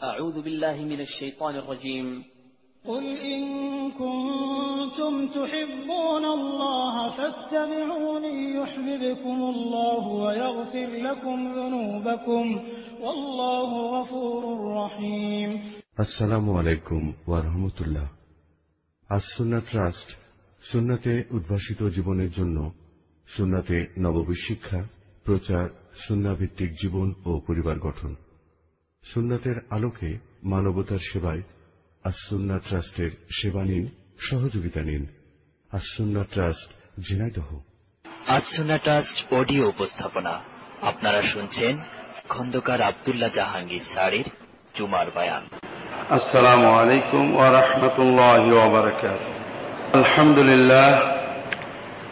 أعوذ بالله من الشيطان الرجيم قل إن كنتم تحبون الله فاتبعوني يحببكم الله ويغفر لكم ذنوبكم والله غفور رحيم আসসালামু আলাইকুম ওয়ারহমতুল্লাহ আসুন্না ট্রাস্ট সুন্নাতে উদ্ভাসিত জীবনের জন্য সুন্নাতে নববী শিক্ষা প্রচার সুন্নাভিত্তিক জীবন ও পরিবার গঠন সুন্নাতের আলোকে মানবতার সেবায় আসুন্না ট্রাস্টের সেবা নিন সহযোগিতা নিন Assunnah Trust Jhenaidah Asuna trust audio উপস্থাপনা আপনারা শুনছেন খন্দকার আবদুল্লাহ জাহাঙ্গীর স্যারের জুমার বায়ান السلام عليكم ورحمة الله وبركاته الحمد لله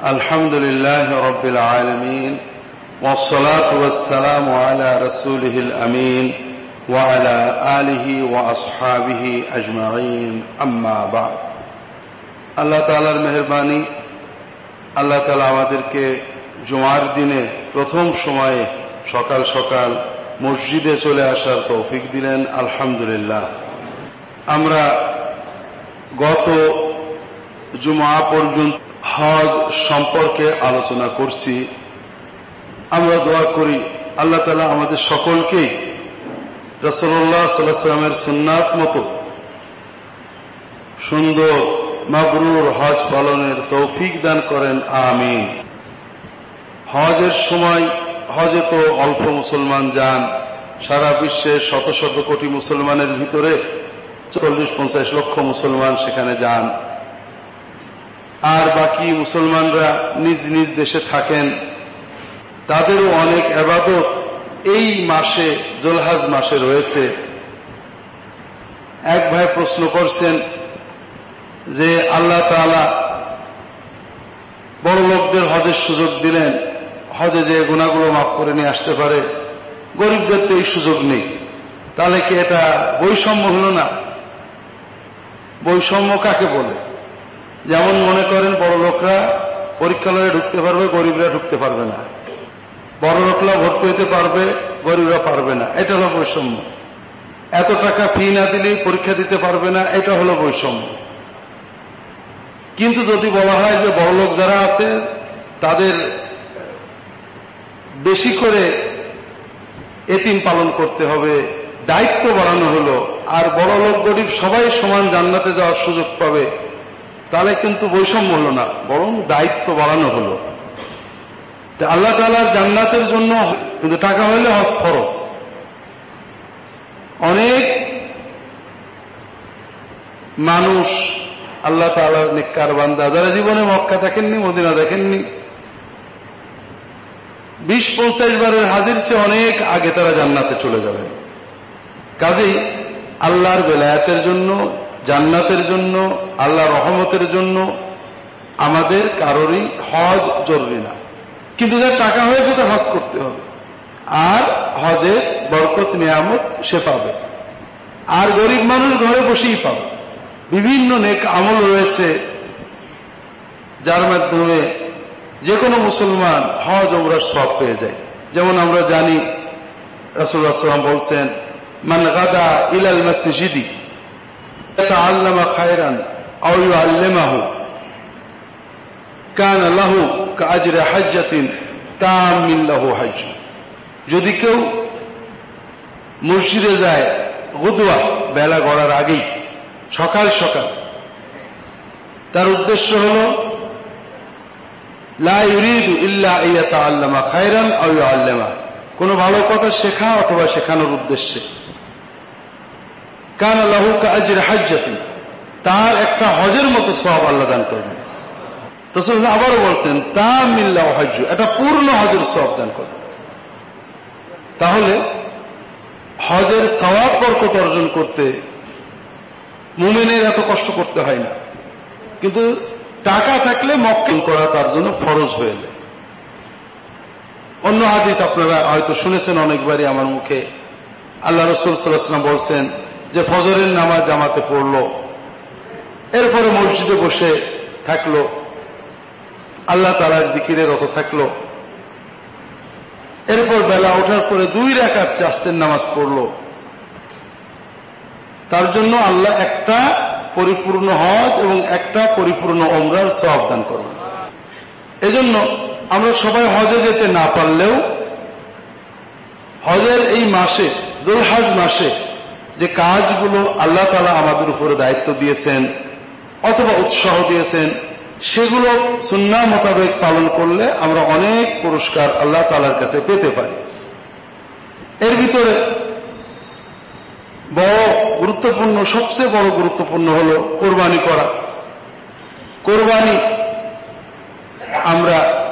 الحمد لله رب العالمين والصلاة والسلام على رسوله الأمين وعلى آله وأصحابه أجمعين أما بعد আল্লাহ তালার মেহরবানি আল্লাহ তালা আমাদেরকে জুমার দিনে প্রথম সময়ে সকাল সকাল মসজিদে চলে আসার তৌফিক দিলেন আলহামদুলিল্লাহ আমরা গত জুমা পর্যন্ত হজ সম্পর্কে আলোচনা করছি আমরা দোয়া করি আল্লাহ তালা আমাদের সকলকেই রসল্লাহ সাল্লামের সুন্নাত মতো সুন্দর মাবরুর হজ পালনের তৌফিক দান করেন, আমিন। হজের সময় হজে তো অল্প মুসলমান যান, সারা বিশ্বের শত শত কোটি মুসলমানের ভিতরে চল্লিশ পঞ্চাশ লক্ষ মুসলমান সেখানে যান। আর বাকি মুসলমানরা নিজ নিজ দেশে থাকেন, তাদেরও অনেক আবাদত এই মাসে, জোলহাজ মাসে রয়েছে। এক ভাই প্রশ্ন করছেন যে আল্লাহ তালা বড় লোকদের হজের সুযোগ দিলেন, হজে যে গুণাগুলো মাফ করে নিয়ে আসতে পারে, গরিবদের তো এই সুযোগ নেই। তাহলে কি এটা বৈষম্য হল না? বৈষম্য কাকে বলে? যেমন মনে করেন বড় লোকরা পরীক্ষালয়ে ঢুকতে পারবে, গরিবরা ঢুকতে পারবে না। বড় লোকরা ভর্তি হতে পারবে, গরিবরা পারবে না। এটা হলো বৈষম্য। এত টাকা ফি না দিলে পরীক্ষা দিতে পারবে না, এটা হলো বৈষম্য। কিন্তু যদি বলা হয় যে বড় লোক যারা আছে, তাদের বেশি করে এতিম পালন করতে হবে, দায়িত্ব বাড়ানো হলো, আর বড় লোক গরিব সবাই সমান জান্নাতে যাওয়ার সুযোগ পাবে, তাহলে কিন্তু বৈষম্য হলো না, বরং দায়িত্ব বাড়ানো হলো। আল্লাহ তালার জান্নাতের জন্য কিন্তু টাকা হইলে হজ ফরজ। অনেক মানুষ আল্লাহ তালার নিকার বান্দা, যারা জীবনে মক্কা দেখেননি, মদিনা দেখেননি, বিশ পঞ্চাশ বারের হাজির চেয়ে অনেক আগে তারা জান্নাতে চলে যাবে। কাজেই আল্লাহর বেলায়াতের জন্য, জান্নাতের জন্য আল্লাহ রহমতের জন্য আমাদের কারোরই হজ জরুরি না। কিন্তু যার টাকা হয়েছে তা হজ করতে হবে। আর হজের বরকত, নিয়ামত সে পাবে। আর গরিব মানুষ ঘরে বসেই পাবে। বিভিন্ন নেক আমল রয়েছে, যার মাধ্যমে যে কোনো মুসলমান হজ ওমরার সব পেয়ে যায়। যেমন আমরা জানি রাসুল্লাহাম বলছেন, মান গাদা ইলাল মসজিদি আল্লামা খায়রান আউ আল্লেমাহু কান লাহু কাজরে হাজ্জাতিন তামিল্লাহু হাজ যদি কেউ মসজিদে যায় গুদুয়া বেলা গড়ার আগেই, সকাল সকাল, তার উদ্দেশ্য হল খায়রান আল্লামা কোন ভালো কথা শেখা অথবা শেখানোর উদ্দেশ্যে। কান আল্লাহু কাজের হাজ্জাতি তার একটা হজের মতো সব আল্লাহ দান করবেন। রসুল আবারও বলছেন তা মিল্লাহ হজ এটা পূর্ণ হজের সব দান করবেন তাহলে হজের সবাব বরকত অর্জন করতে মুমিনের এত কষ্ট করতে হয় না। কিন্তু টাকা থাকলে মক্কেল করা তার জন্য ফরজ হয়ে যায়। অন্য হাদিস আপনারা হয়তো শুনেছেন অনেকবারই আমার মুখে। আল্লাহ রসুল সাল্লাহাম বলছেন যে, ফজরের নামাজ জামাতে পড়ল, এরপরে মসজিদে বসে থাকল আল্লাহ তালার জিকিরে রত থাকল। এরপর বেলা ওঠার পরে দুই রেখার চাস্তের নামাজ পড়ল। তার জন্য আল্লাহ একটা পরিপূর্ণ হজ এবং একটা পরিপূর্ণ অমরার সব দান এজন্য আমরা সবাই হজে যেতে না পারলেও হজের এই মাসে দুলহাজ মাসে যে কাজগুলো আল্লাহ তালা আমাদের উপরে দায়িত্ব দিয়েছেন অথবা উৎসাহ দিয়েছেন সেগুলো সুন্না মোতাবেক পালন করলে আমরা অনেক পুরস্কার আল্লাহ তালার কাছে পেতে পারি। এর ভিতরে বড় গুরুত্বপূর্ণ, সবচেয়ে বড় গুরুত্বপূর্ণ হল কোরবানি করা। কোরবানি আমরা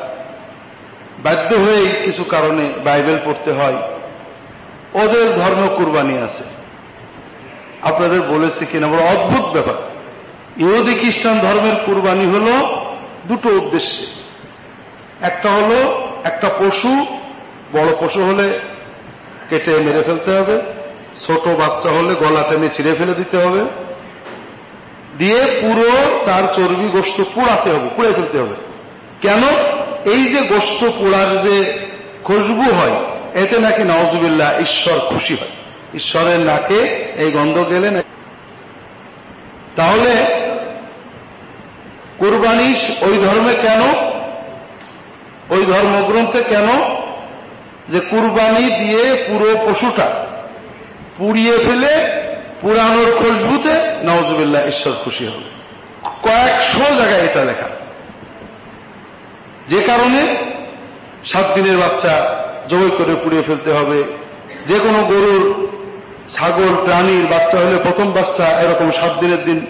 বাধ্য হয়েই কিছু কারণে বাইবেল পড়তে হয়। ওদের ধর্ম কোরবানি আছে। আপনাদের বলেছে কিনা, বড় অদ্ভুত ব্যাপার। ইহুদি খ্রিস্টান ধর্মের কুরবানি হল দুটো উদ্দেশ্যে। একটা হলো, একটা পশু, বড় পশু হলে কেটে মেরে ফেলতে হবে, ছোট বাচ্চা হলে গলা টেনে ছিঁড়ে ফেলে দিতে হবে, দিয়ে পুরো তার চর্বি গোস্ত পোড়াতে হবে, পুড়ে ফেলতে হবে। কেন? এই যে গোস্ত পোড়ার যে খুশবু হয়, এতে নাকি নওয়াজবিল্লা ঈশ্বর খুশি হয়। ঈশ্বরের নাকে এই গন্ধ গেলে তাহলে কোরবানি ওই ধর্মে কেন? ওই ধর্মগ্রন্থে কেন? যে কুরবানি দিয়ে পুরো পশুটা পুড়িয়ে ফেলে, পুরানোর খুশবুতে নওয়াজবিল্লা ঈশ্বর খুশি হবে। কয়েকশো জায়গায় এটা লেখা। যে কারণে সাত দিনের বাচ্চা জবই করে পুড়িয়ে ফেলতে হবে। যে কোনো গরুর ছাগল প্রাণীর বাচ্চা হলে প্রথম বাচ্চা এরকম সাত দিনের দিন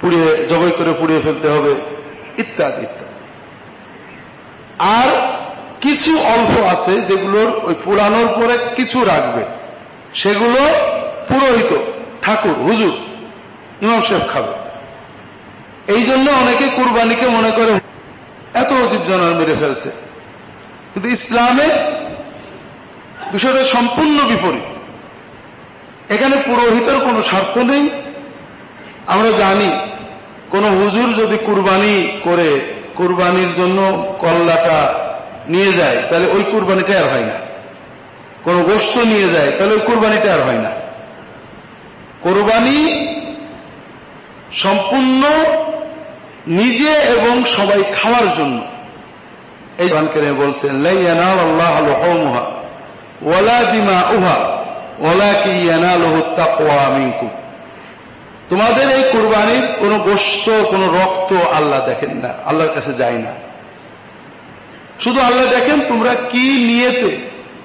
পুড়িয়ে, জবই করে পুড়িয়ে ফেলতে হবে, ইত্যাদি ইত্যাদি। আর কিছু অল্প আছে যেগুলোর ওই পুরানোর পরে কিছু রাখবে। সেগুলো পুরোহিত, ঠাকুর, হুজুর, ইমাম শেফ খাবে। এই জন্য অনেকে কুরবানিকে মনে করে, এত অজীব জানোয়ার মেরে ফেলছে। কিন্তু ইসলামে বিষয়টা সম্পূর্ণ বিপরীত। এখানে পুরোহিতের কোনো স্বার্থ নেই। আমরা জানি, কোন হুজুর যদি কুরবানি করে, কুরবানির জন্য কল্লাটা নিয়ে যায়, তাহলে ওই কুরবানিটা আর হয় না। কোন গোস্ত নিয়ে যায়, তাহলে ওই কুরবানিটা আর হয় না। কোরবানি সম্পূর্ণ নিজে এবং সবাই খাওয়ার জন্য। এই বলছেন লাইয়ানাল আল্লাহ ওয়ালা দিমা উহা তোমাদের এই কুরবানির কোন গোস্ত কোন রক্ত আল্লাহ দেখেন না, আল্লাহর কাছে যায় না। শুধু আল্লাহ দেখেন, তোমরা কি নিয়েতে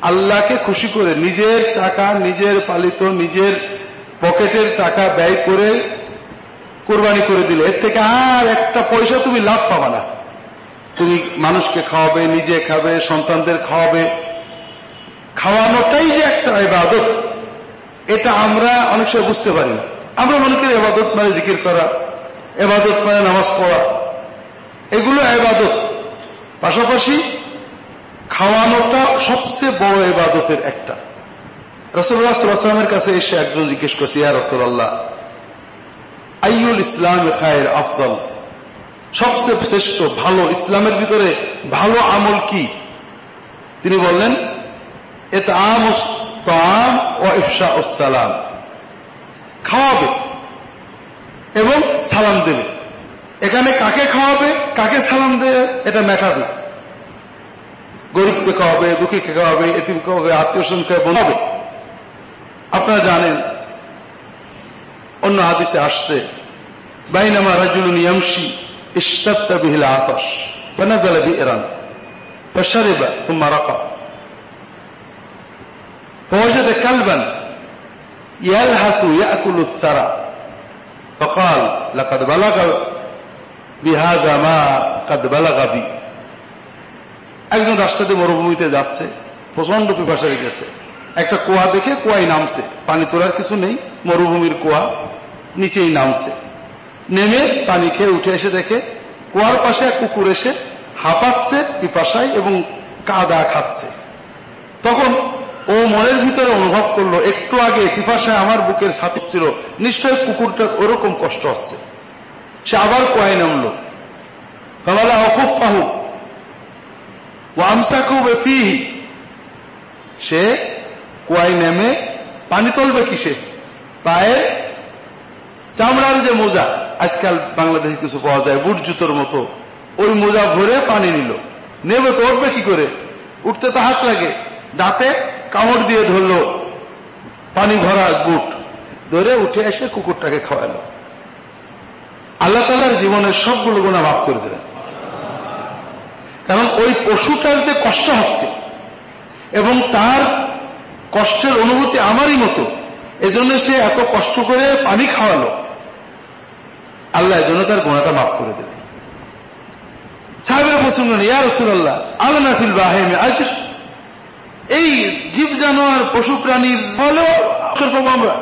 আল্লাহকে খুশি করে নিজের টাকা, নিজের পালিত, নিজের পকেটের টাকা ব্যয় করে কোরবানি করে দিলে, এর থেকে আর একটা পয়সা তুমি লাভ পাবা না। তুমি মানুষকে খাওয়াবে, নিজে খাবে, সন্তানদের খাওয়াবে খাওয়ানোটাই যে একটা এবাদত এটা আমরা অনেক সময় বুঝতে পারি না। আমরা মনে করি এবাদত মানে জিকির করা এবাদত মানে নামাজ পড়া। এগুলো এবাদত পাশাপাশি খাওয়ানোটা সবচেয়ে বড় এবাদতের একটা। রসুল্লাহ সাল্লামের কাছে এসে একজন জিজ্ঞেস করছে, ইয়া রসুল্লাহ আইউল ইসলাম খায়ের আফদল? সবচেয়ে শ্রেষ্ঠ, ভালো ইসলামের ভিতরে ভালো আমল কি? তিনি বললেন এতাম তাম ও ইফসা সালাম খাওয়াবে এবং সালাম দেবে। এখানে কাকে খাওয়াবে, কাকে সালাম দেবে, এটা ম্যাটার না। গরিবকে খাওয়াবে, দুঃখীকে খাওয়াবে, এতিমকে খাওয়াবে আত্মীয় স্বজনকে বলাবে আপনারা জানেন, অন্য হাদিসে আসছে, বাইনামা রাজুলুন ইয়ামশি ইস্তাত্তা বিহিল আতস ফানাজালা বি ইরান ফাশারিবা তোমার রাকা। فوجد كلبا يلهث يأكل الثرى فقال لقد بلغ بهذا ما قد بلغ بي একজন রাস্তা দিয়ে মরুভূমিতে যাচ্ছে প্রচন্ড পিপাসা হয়ে গেছে একটা কুয়া দেখে কুয়াই নামছে পানি তোলার কিছু নেই মরুভূমির কুয়া নিচেই নামছে নেমে পানি খেয়ে উঠে এসে দেখে কুয়ার পাশে এক কুকুর এসে হাঁপাচ্ছে পিপাসায় এবং কাদা খাচ্ছে তখন ও মনের ভিতরে অনুভব করল, একটু আগে পিপাসায় আমার বুকের ছাতি ছিল, নিশ্চয় কুকুরটার ওরকম কষ্ট হচ্ছে। সে আবার কুয়ায় নামলো। কামালা অকুফ ফাহু ও আমসাকু সে কুয়ায় নেমে পানি তুলবে কিসে? পায়ের চামড়ার যে মোজা, আজকাল বাংলাদেশে কিছু পাওয়া যায়, বুট জুতোর মতো। ওই মোজা ভরে পানি নিল। নেবে তো উঠবে কি করে? উঠতে তো হাত লাগে। দাঁতে কামড় দিয়ে ধরলো, পানি ভরা বুট ধরে উঠে এসে কুকুরটাকে খাওয়ালো। আল্লাহ তালার জীবনের সবগুলো গুণা মাফ করে দিলেন। কারণ ওই পশুটার যে কষ্ট হচ্ছে এবং তার কষ্টের অনুভূতি আমারই মতো, এজন্য সে এত কষ্ট করে পানি খাওয়ালো, আল্লাহ এজন্য তার গোনাটা মাফ করে দেবে সাহেবের প্রসঙ্গ নেই ইয়া রসুল্লাহ আল্লাহ নাফিল বাহেমে আজ এই জীব জানোয়ার পশু প্রাণীর হলেও পাবো আমরা।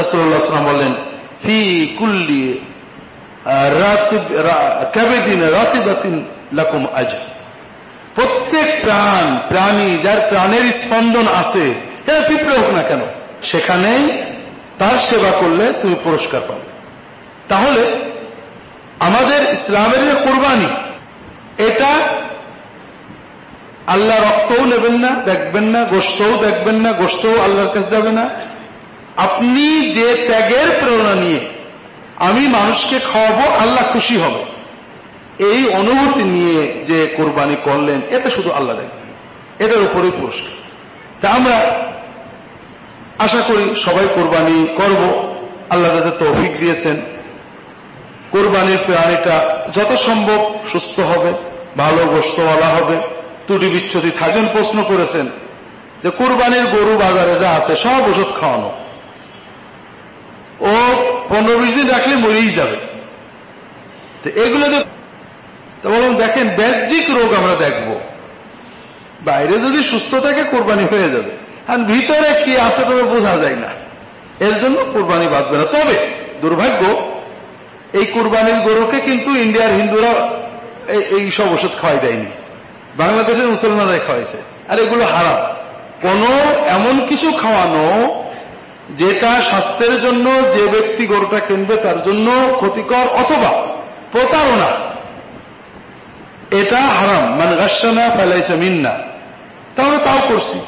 রসুল্লাহাম বললেন, ফি কুল্লি ক্যাবেদিন রাতিবাতিন লাকুম আজ প্রত্যেক প্রাণ, প্রাণী যার প্রাণের স্পন্দন আছে হ্যাঁ পিঁপড়ে হোক না কেন, সেখানেই তার সেবা করলে তুমি পুরস্কার পাবে। তাহলে আমাদের ইসলামের যে কোরবানি, এটা আল্লাহ রক্তও নেবেন না, দেখবেন না গোস্তও দেখবেন না গোস্তও আল্লাহর কাছে যাবে না। আপনি যে ত্যাগের প্রেরণা নিয়ে আমি মানুষকে খাওয়াবো, আল্লাহ খুশি হবে। এই অনুভূতি নিয়ে যে কোরবানি করলেন, এটা শুধু আল্লাহ দেখবেন। এটার উপরে পুরস্কার। তা আমরা আশা করি সবাই কোরবানি করব। আল্লাহ তাদের তৌফিক দিয়েছেন। কোরবানির প্রাণীটা যত সম্ভব সুস্থ হবে, ভালো গোস্তওয়ালা হবে। ত্রুটি বিচ্ছুতি থাকজন প্রশ্ন করেছেন যে কোরবানির গরু বাজারে যা আছে সব ওষুধ খাওয়ানো। ও পনেরো বিশ দিন রাখলে মরেই যাবে। এগুলো তো বলুন দেখেন, ব্যাহ্যিক রোগ আমরা দেখব। বাইরে যদি সুস্থ থাকে, কোরবানি হয়ে যাবে। আর ভিতরে কি আছে তবে বোঝা যায় না। এর জন্য কোরবানি বাঁধবে না। তবে দুর্ভাগ্য, এই কোরবানির গরুকে কিন্তু ইন্ডিয়ার হিন্দুরা এই সব ওষুধ খাওয়াই দেয়নি। বাংলাদেশের মুসলমানরাই খাওয়াইছে। আর এগুলো হারাম। কোন এমন কিছু খাওয়ানো যেটা স্বাস্থ্যের জন্য, যে ব্যক্তি গরুটা কিনবে তার জন্য ক্ষতিকর অথবা প্রতারণা। এটা হারাম। মানে গাছানা ফেলাইছে মিন্না। তাহলে তাও করছি।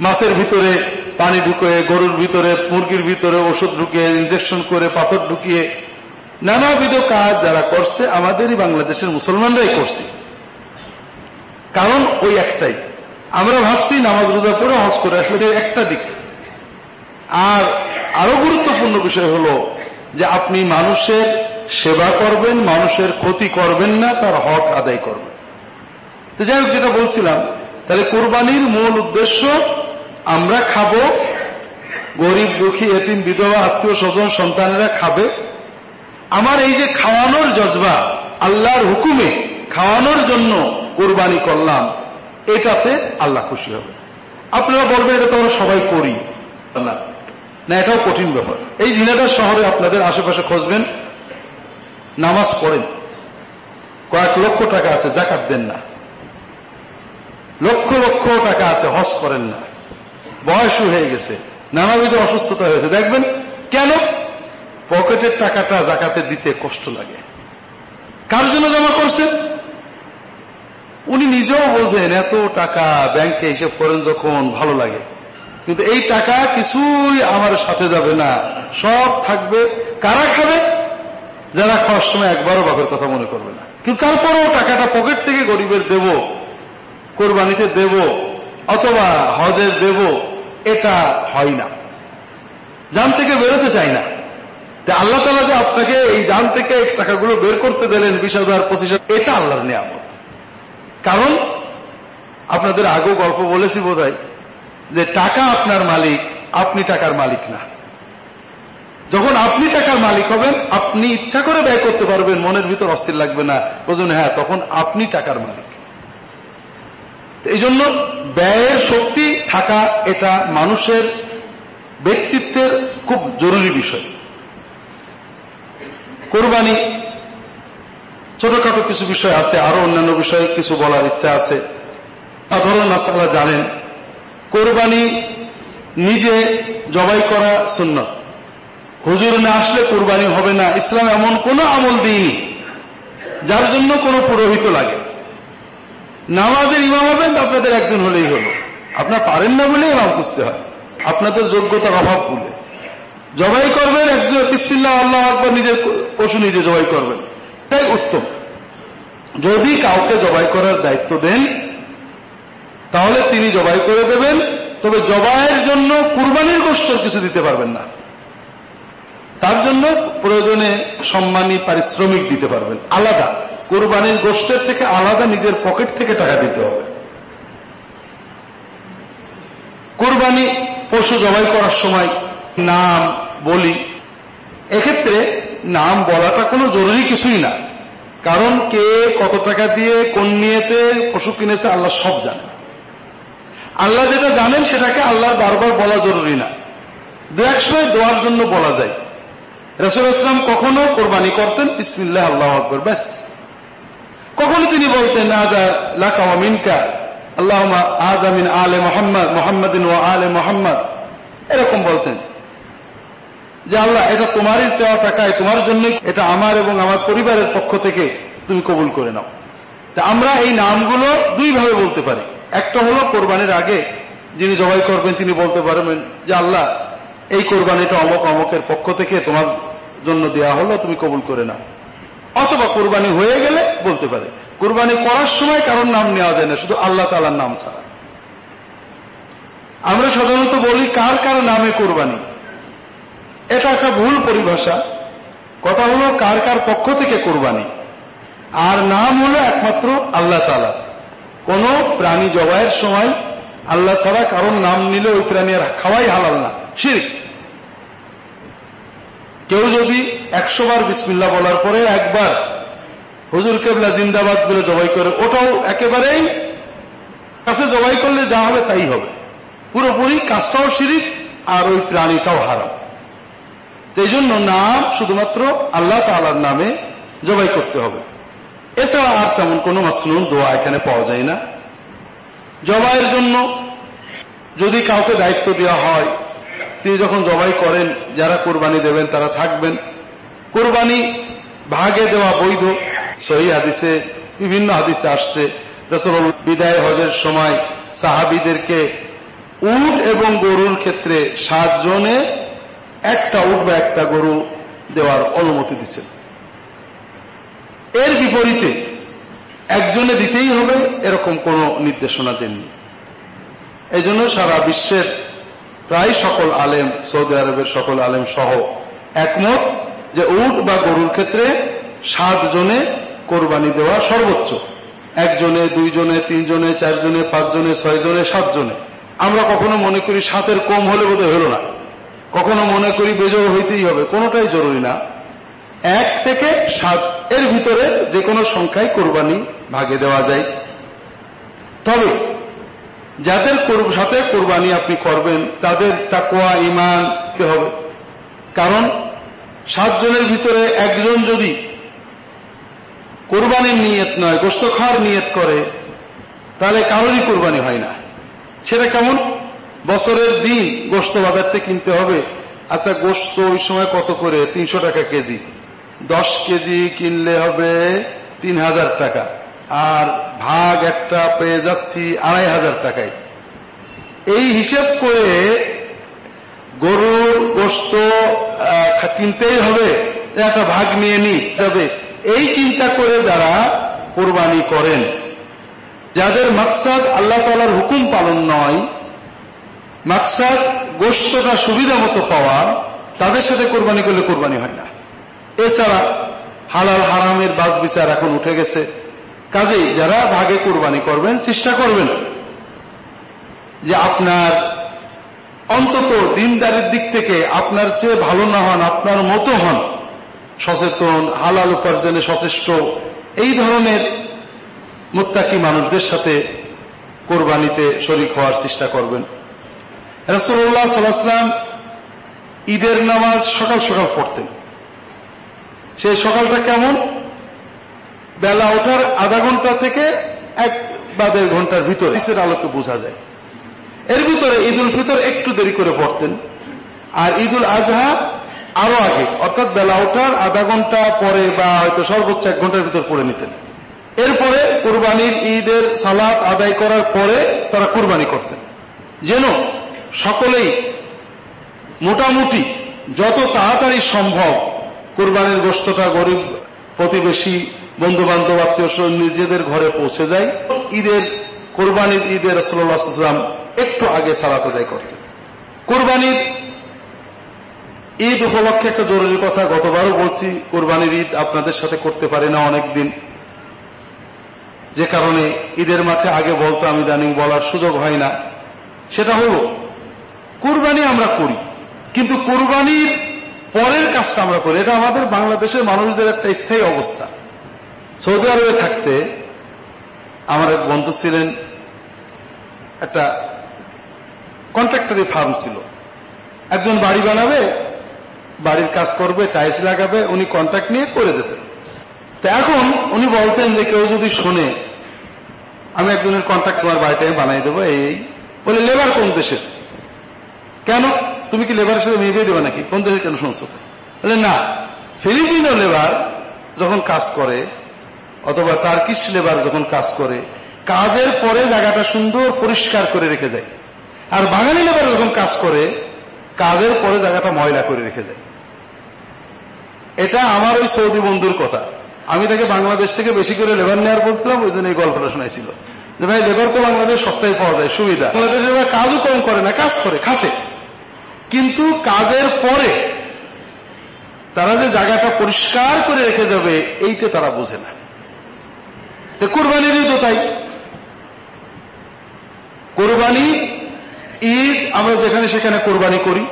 মাছের ভিতরে পানি ঢুকিয়ে গরুর ভিতরে, মুরগির ভিতরে ওষুধ ঢুকিয়ে ইনজেকশন করে, পাথর ঢুকিয়ে, নানাবিধ কাজ যারা করছে, আমাদেরই বাংলাদেশের মুসলমানরাই করছে। কারণ ওই একটাই। আমরা ভাবছি নামাজ রোজা পড়ে হজ করে আসলে একটা দিক। আর আরও গুরুত্বপূর্ণ বিষয় হল যে আপনি মানুষের সেবা করবেন, মানুষের ক্ষতি করবেন না, তার হক আদায় করবেন। তো যাই হোক, যেটা বলছিলাম, তাহলে কোরবানির মূল উদ্দেশ্য আমরা খাব, গরিব, দুঃখী, এতিম, বিধবা, আত্মীয় স্বজন, সন্তানেরা খাবে। আমার এই যে খাওয়ানোর জজবা, আল্লাহর হুকুমে খাওয়ানোর জন্য কোরবানি করলাম, এটাতে আল্লাহ খুশি হবে। আপনারা বলবেন, এটা তো আমরা সবাই করি। না। না, এটাও কঠিন ব্যাপার। এই ঝিনাদার শহরে আপনাদের আশেপাশে খুঁজবেন, নামাজ পড়েন। কয়েক লক্ষ টাকা আছে জাকাত দেন না। লক্ষ লক্ষ টাকা আছে, হজ করেন না। বয়সও হয়ে গেছে, নানাবিধ অসুস্থতা হয়েছে। দেখবেন, কেন? পকেটের টাকাটা জাকাতে দিতে কষ্ট লাগে। কার জন্য জমা করছেন? উনি নিজেও বোঝেন এত টাকা ব্যাংকে হিসেব করেন যখন ভালো লাগে। কিন্তু এই টাকা কিছুই আমার সাথে যাবে না। সব থাকবে। কারা খাবে? যারা খাওয়ার সময় একবারও বাপের কথা মনে করবে না। কিন্তু তারপরেও টাকাটা পকেট থেকে গরিবের দেব, কোরবানিতে দেব, অথবা হজের দেব, এটা হয় না। জান থেকে বেরোতে চাই না। আল্লাহ তালা যে আপনাকে এই জান থেকে টাকাগুলো বের করতে দিলেন বিশ হাজার, পঁচিশ এটা আল্লাহর নিয়ামত। কারণ আপনাদের আগেও গল্প বলেছি বোধ যে টাকা আপনার মালিক, আপনি টাকার মালিক না। যখন আপনি টাকার মালিক হবেন, আপনি ইচ্ছা করে ব্যয় করতে পারবেন, মনের ভিতর অস্থির লাগবে না। বুঝুন হ্যাঁ তখন আপনি টাকার মালিক। এই জন্য ব্যয়ের শক্তি থাকা এটা মানুষের ব্যক্তিত্বের খুব জরুরি বিষয়। কোরবানি ছোটখাটো কিছু বিষয় আছে, আরও অন্যান্য বিষয়ে কিছু বলার ইচ্ছা আছে। ধরুন, মাসাল্লাহ জানেন, কোরবানি নিজে জবাই করা শূন্য হুজুর না আসলে কোরবানি হবে না, ইসলাম এমন কোন আমল দিইনি, যার জন্য কোন পুরোহিত লাগে। নামাজের ইমাম হবেন আপনাদের একজন হলেই হলো। আপনার পারেন না বলে ইমাম খুঁজতে হয়। আপনাদের যোগ্যতার অভাব বলে। জবাই করবেন একজন, বিসমিল্লাহ, আল্লাহ আকবর, নিজের পশু নিজে জবাই করবেন। এটাই উত্তম। যদি কাউকে জবাই করার দায়িত্ব দেন, তাহলে তিনি জবাই করে দেবেন, তবে জবাইয়ের জন্য কুরবানির গোষ্ঠর কিছু দিতে পারবেন না। তার জন্য প্রয়োজনে সম্মানী পারিশ্রমিক দিতে পারবেন। আলাদা। কোরবানির গোষ্ঠের থেকে আলাদা নিজের পকেট থেকে টাকা দিতে হবে। কোরবানি পশু জবাই করার সময় নাম, বলি, এক্ষেত্রে নাম বলাটা কোনো জরুরি কিছুই না। কারণ কে কত টাকা দিয়ে, কোন নিয়েতে পশু কিনেছে, আল্লাহ সব জানে। আল্লাহ যেটা জানেন, সেটাকে আল্লাহ বারবার বলা জরুরি না। দু এক সময় দোয়ার জন্য বলা যায়। রসুল ইসলাম কখনো কোরবানি করতেন ইসমিল্লাহ আল্লাহ আকবর, ব্যাস। কখনো তিনি বলতেন, আদা লাকা আল্লাহ আদামিন আলে মোহাম্মদ, মোহাম্মদিন ও আলে মোহাম্মদ। এরকম বলতেন। যে আল্লাহ, এটা তোমারই দেওয়া টাকায় তোমার জন্যই এটা আমার এবং আমার পরিবারের পক্ষ থেকে তুমি কবুল করে নাও। তা আমরা এই নামগুলো দুইভাবে বলতে পারি। একটা হলো কোরবানির আগে যিনি জবাই করবেন, তিনি বলতে পারবেন যে আল্লাহ, এই কোরবানিটা অমক, অমকের পক্ষ থেকে তোমার জন্য দেয়া হলো, তুমি কবুল করে নাও। অথবা কোরবানি হয়ে গেলে বলতে পারে। কোরবানি করার সময় কারোর নাম নেওয়া যায় না, শুধু আল্লাহ তালার নাম ছাড়া। আমরা সাধারণত বলি কার কার নামে কোরবানি? এটা একটা ভুল পরিভাষা। কথা হলো কার কার পক্ষ থেকে কোরবানি। আর নাম হলো একমাত্র আল্লাহ তালা কোন প্রাণী জবাইয়ের সময় আল্লাহ ছাড়া কারোর নাম নিলে ওই প্রাণী আর খাওয়াই হালাল না। শিরিক। কেউ যদি একশো বার বিসমিল্লা বলার পরে একবার হুজুর কেবলা জিন্দাবাদ বলে জবাই করে, ওটাও একেবারেই কাছে জবাই করলে যা হবে তাই হবে। পুরোপুরি কাজটাও শিরিক আর ওই প্রাণীটাও হারাম। এই জন্য নাম শুধুমাত্র আল্লাহ তালার নামে জবাই করতে হবে। এছাড়া আর তেমন কোন মাসনুন দোয়া এখানে পাওয়া যায় না। জবাইয়ের জন্য যদি কাউকে দায়িত্ব দেওয়া হয়, তিনি যখন জবাই করেন, যারা কোরবানি দেবেন তারা থাকবেন। কোরবানি ভাগে দেওয়া বৈধ। সহি হাদিসে, বিভিন্ন হাদিসে আসছে বিদায় হজের সময় সাহাবিদেরকে উট এবং গরুর ক্ষেত্রে সাতজনে একটা উট বা একটা গরু দেওয়ার অনুমতি দিচ্ছেন এর বিপরীতে একজনে দিতেই হবে, এরকম কোন নির্দেশনা দেননি। এই সারা বিশ্বের প্রায় সকল আলেম, সৌদি আরবের সকল আলেম সহ একমত যে উট বা গরুর ক্ষেত্রে সাত জনে কোরবানি দেওয়া সর্বোচ্চ। একজনে, দুইজনে, তিনজনে, চারজনে, পাঁচজনে, ছয়জনে, সাতজনে। আমরা কখনো মনে করি সাতের কম হলে বোধহয় হলো না। কখনো মনে করি বেজর হইতেই হবে, কোনোটাই জরুরি না। এক থেকে সাত, এর ভিতরে যে কোনো সংখ্যায় কোরবানি ভাগে দেওয়া যায়। তবে যাদের সাথে কোরবানি আপনি করবেন, তাদের তাকোয়া ইমান হবে। কারণ সাতজনের ভিতরে একজন যদি কোরবানির নিয়ত নয় গোস্ত খাওয়ার নিয়ত করে, তাহলে কারোরই কোরবানি হয় না। সেটা কেমন? বছরের দিন গোস্ত বাজারতে কিনতে হবে। আচ্ছা গোস্ত ওই সময় কত করে? তিনশো টাকা কেজি। দশ কেজি কিনলে হবে তিন হাজার টাকা। আর ভাগ একটা পেয়ে যাচ্ছি আড়াই হাজার টাকায়। এই হিসেব করে গরুর গোস্ত কিনতেই হবে। একটা ভাগ নিয়ে নি যাবে এই চিন্তা করে যারা কোরবানি করেন, যাদের মাকসাদ আল্লাহ তালার হুকুম পালন নয় মাকসাদ গোস্তটা সুবিধা মতো পাওয়া, তাদের সাথে কোরবানি করলে কোরবানি হয় না। এছাড়া হালাল হারামের বাদ বিচার এখন উঠে গেছে। কাজেই যারা ভাগে কোরবানি করবেন, চেষ্টা করবেন যে আপনার অন্তত দিনদারের দিক থেকে আপনার চেয়ে ভালো না হন, আপনার মতো হন, সচেতন, হালাল উপার্জনে সচেষ্ট, এই ধরনের মোত্তাকি মানুষদের সাথে কোরবানিতে শরিক হওয়ার চেষ্টা করবেন। রসুল্লাহ সাল্লাহাম ঈদের নামাজ সকাল সকাল পড়তেন। সেই সকালটা কেমন? বেলা ওঠার আধা ঘণ্টা থেকে এক বা দেড় ঘণ্টার ভিতরে। ইসের আলোকে বোঝা যায়। এর ভিতরে ঈদ উল ফিতর একটু দেরি করে পড়তেন। আর ঈদ উল আজহা আরও আগে অর্থাৎ বেলা ওঠার আধা ঘণ্টা পরে বা হয়তো সর্বোচ্চ এক ঘণ্টার ভিতর পড়ে নিতেন। এরপরে কুরবানির ঈদের সালাদ আদায় করার পরে তারা কুরবানি করতেন। যেন সকলেই মোটামুটি যত তাড়াতাড়ি সম্ভব কোরবানির গোষ্ঠটা গরিব প্রতিবেশী বন্ধু বান্ধব আত্মীয় নিজেদের ঘরে পৌঁছে যায় ঈদের, কোরবানির ঈদের রসল্লাহাম একটু আগে সালাত আদায় করতেন কোরবানির ঈদ উপলক্ষে একটা জরুরি কথা গতবারও বলছি, কোরবানির ঈদ আপনাদের সাথে করতে পারি না অনেকদিন। যে কারণে ঈদের মাঠে আগে বলতাম ইদানিং বলার সুযোগ হয় না। সেটা হল কোরবানি আমরা করি। কিন্তু কোরবানির পরের কাজটা আমরা করি। এটা আমাদের বাংলাদেশের মানুষদের একটা স্থায়ী অবস্থা। সৌদি আরবে থাকতে আমার এক বন্ধু ছিলেন, একটা কন্ট্রাক্টরি ফার্ম ছিল। একজন বাড়ি বানাবে, বাড়ির কাজ করবে, টাইলস লাগাবে, উনি কন্ট্রাক্ট নিয়ে করে দিতেন তো এখন উনি বলতেন যে কেউ যদি শোনে, আমি একজনের কন্ট্রাক্ট তোমার বাড়িটা বানাই দেবো, এই বলে লেবার কোন দেশের? কেন? তুমি কি লেবারের সাথে মেয়ে দেবে নাকি? কোন দেশের কেন শুনছো? বলে, না, ফিলিপিনো লেবার যখন কাজ করে, অথবা টার্কিশ লেবার যখন কাজ করে, কাজের পরে জায়গাটা সুন্দর পরিষ্কার করে রেখে যায়। আর বাঙালি লেবার যখন কাজ করে, কাজের পরে জায়গাটা ময়লা করে রেখে যায়। এটা আমার ওই সৌদি বন্ধুর কথা। আমি তাকে বাংলাদেশ থেকে বেশি করে লেবার নেওয়ার বলছিলাম, ওই জন্য এই গল্পটা শোনাইছিল। যে, ভাই, লেবার তো বাংলাদেশ সস্তায় পাওয়া যায়, সুবিধা। বাংলাদেশের কাজও কম করে না, কাজ করে খাতে কিন্তু কাজের পরে তারা যে জায়গাটা পরিষ্কার করে রেখে যাবে, এইটা তারা বোঝে না। কোরবানিরই তো তাই। কোরবানি, ঈদ, আমরা যেখানে সেখানে কোরবানি করি।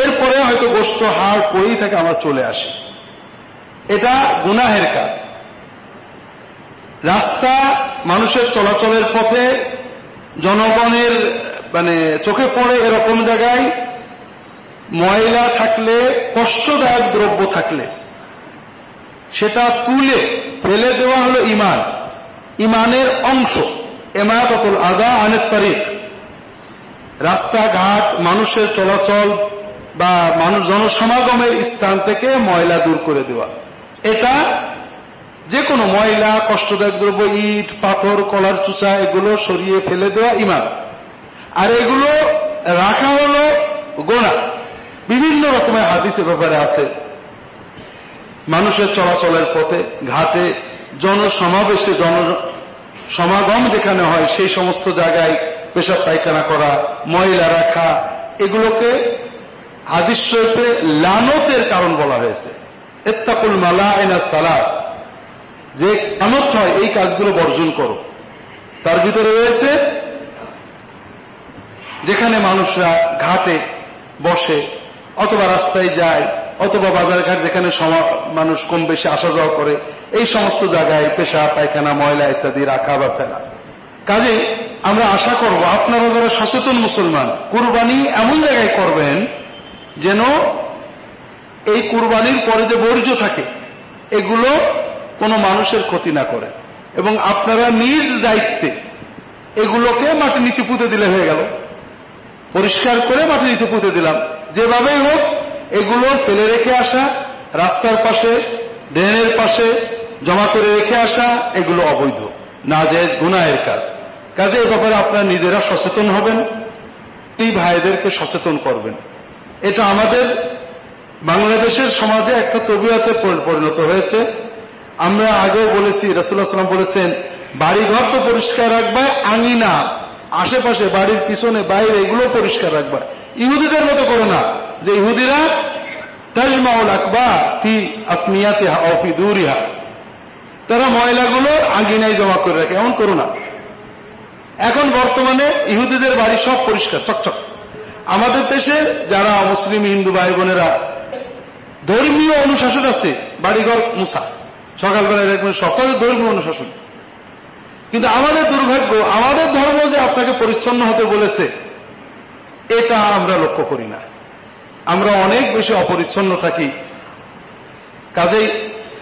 এরপরে হয়তো গোস্ত হাড় পরেই থাকে আমরা চলে আসি। এটা গুনাহের কাজ। রাস্তা মানুষের চলাচলের পথে জনগণের মানে চোখে পড়ে এরকম জায়গায় ময়লা থাকলে, কষ্টদায়ক দ্রব্য থাকলে, সেটা তুলে ফেলে দেওয়া হলো ইমান। ইমানের অংশ এমায়াতুল আদা আনের তারিখ। রাস্তাঘাট, মানুষের চলাচল বা মানুষ জনসমাগমের স্থান থেকে ময়লা দূর করে দেওয়া। এটা যে কোনো ময়লা, কষ্টদায়ক দ্রব্য, ইট, পাথর, কলার চুচা, এগুলো সরিয়ে ফেলে দেওয়া ইমান। আর এগুলো রাখা হলো গোনা। বিভিন্ন রকমের হাদিসের ব্যাপারে আছে। মানুষের চলাচলের পথে, ঘাটে, জনসমাবেশে, জন সমাগম যেখানে হয়, সেই সমস্ত জায়গায় পেশাব পায়খানা করা, ময়লা রাখা, এগুলোকে হাদিস শরীফে লানতের কারণ বলা হয়েছে। এত্তাকুল মালা এনা তালা যে লানত হয়, এই কাজগুলো বর্জন করো। তার ভিতরে রয়েছে, যেখানে মানুষরা ঘাটে বসে অথবা রাস্তায় যায়, অথবা বাজারঘাট যেখানে মানুষ কম বেশি আসা যাওয়া করে, এই সমস্ত জায়গায় পেশা, পায়খানা, ময়লা ইত্যাদি রাখা বা ফেলা। কাজে আমরা আশা করব, আপনারা যারা সচেতন মুসলমান, কুরবানি এমন জায়গায় করবেন যেন এই কুরবানির পরে যে বর্জ্য থাকে, এগুলো কোনো মানুষের ক্ষতি না করে। এবং আপনারা নিজ দায়িত্বে এগুলোকে মাটি নিচে পুঁতে দিলে হয়ে গেল। পরিষ্কার করে মাটি নিচে পুঁতে দিলাম। যেভাবেই হোক, এগুলো ফেলে রেখে আসা, রাস্তার পাশে, ড্রেনের পাশে জমা করে রেখে আসা, এগুলো অবৈধ। না যে গুনায়ের কাজ। কাজে এ ব্যাপারে আপনারা নিজেরা সচেতন হবেন এই ভাইদেরকে সচেতন করবেন। এটা আমাদের বাংলাদেশের সমাজে একটা তবিয়াতে পরিণত হয়েছে। আমরা আগেও বলেছি রসুল্লাহ সাল্লাম বলেছেন, বাড়িঘর তো পরিষ্কার রাখবা, আঙিনা, আশেপাশে, বাড়ির পিছনে, বাইরে, এগুলো পরিষ্কার রাখবা। ইহুদিদের মতো করো না। যে ইহুদিরা, তাজমাউল আকবা ফি আফনিয়াতে অফি দূরিহা। তারা ময়লাগুলো আঙ্গিনায় জমা করে রাখে, এমন করো না। এখন বর্তমানে ইহুদিদের বাড়ি সব পরিষ্কার, চকচক। আমাদের দেশে যারা মুসলিম হিন্দু ভাই বোনেরা ধর্মীয় অনুশাসন আছে, বাড়িঘর মুসা সকালবেলায় দেখবেন সকালে ধর্মীয় অনুশাসন। কিন্তু আমাদের দুর্ভাগ্য, আমাদের ধর্ম যে আপনাকে পরিচ্ছন্ন হতে বলেছে এটা আমরা লক্ষ্য করি না। আমরা অনেক বেশি অপরিচ্ছন্ন থাকি। কাজেই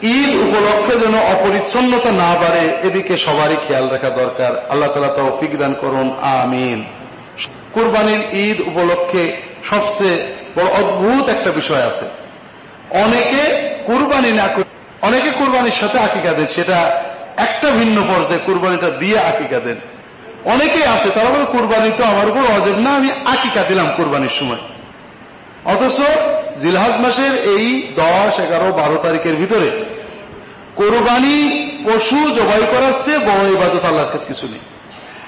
ঈদ উপলক্ষে যেন অপরিচ্ছন্নতা না বাড়ে, এদিকে সবারই খেয়াল রাখা দরকার। আল্লাহ তালা তৌফিক দান করুন, আমিন। কুরবানির ঈদ উপলক্ষে সবচেয়ে বড় অদ্ভুত একটা বিষয় আছে। অনেকে কুরবানি না অনেকে কুরবানির সাথে আকিকা দেন, সেটা একটা ভিন্ন পর্যায়ে কুরবানিটা দিয়ে আকিকা দেন। অনেকেই আছে, তারা বলে কুরবানি তো আমার উপর অজেব না, আমি আকিকা দিলাম কোরবানির সময়। অথচ জিলহাজ মাসের এই দশ, এগারো, বারো তারিখের ভিতরে কোরবানি পশু জবাই করার চেয়ে বড় ইবাদত আল্লাহর কাছে কিছু নেই।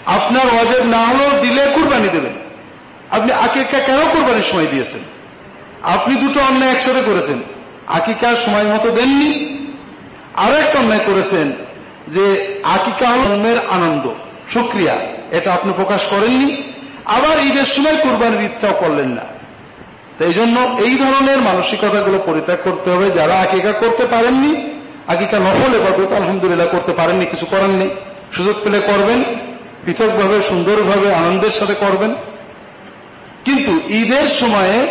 আপনার অজেব না হলেও দিলে কোরবানি দেবেন। আপনি আকিকা কেন কোরবানির সময় দিয়েছেন? আপনি দুটো অন্যায় একসাথে করেছেন। আকিকার সময় মতো দেননি। আরও একটা অন্যায় করেছেন যে আকিকা জন্মের আনন্দ। সুক্রিয়া। এটা আপনি প্রকাশ করেননি। আবার ঈদের সময় কোরবানির ঈদটাও করলেন না। এই জন্য এই ধরনের মানসিকতাগুলো পরিত্যাগ করতে হবে। যারা আকিকা করতে পারেননি, আকিকা নফল এবাদত আলহামদুলিল্লাহ করতে পারেননি, কিছু করার নেই। সুযোগ পেলে করবেন, পৃথকভাবে, সুন্দরভাবে, আনন্দের সাথে করবেন। কিন্তু ঈদের সময়ে,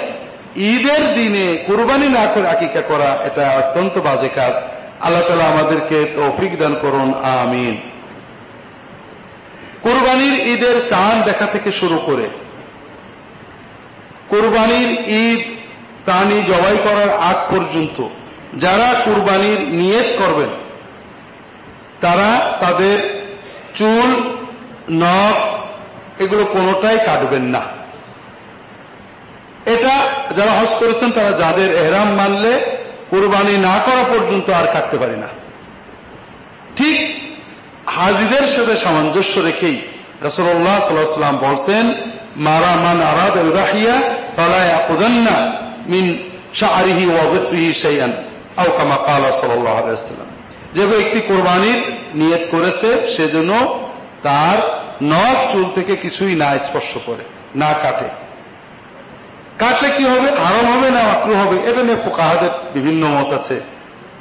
ঈদের দিনে কোরবানি না করে আকিকা করা, এটা অত্যন্ত বাজে কাজ। আল্লাহ তালা আমাদেরকে তৌফিক দান করুন, আমিন। কোরবানির ঈদের চাঁদ দেখা থেকে শুরু করে কোরবানির ঈদ প্রাণী জবাই করার আগ পর্যন্ত যারা কোরবানির নিয়ত করবেন, তারা তাদের চুল, নখ এগুলো কোনোটাই কাটবেন না। এটা যারা হজ করেছেন, তারা যাদের এহরাম মানলে কোরবানি না করা পর্যন্ত আর কাটতে পারি না। ঠিক হাজিদের সাথে সামঞ্জস্য রেখেই রসল্লাহ সাল্লাম বলছেন, মারা মান মিন যে ব্যক্তি কোরবানির নিয়ত করেছে সেজন্য তার নখ চুল থেকে কিছুই না স্পর্শ করে, না কাটে। কাটলে কি হবে? আরাম হবে না? আক্রু হবে? এটা নিয়ে ফোকাহাদের বিভিন্ন মত আছে।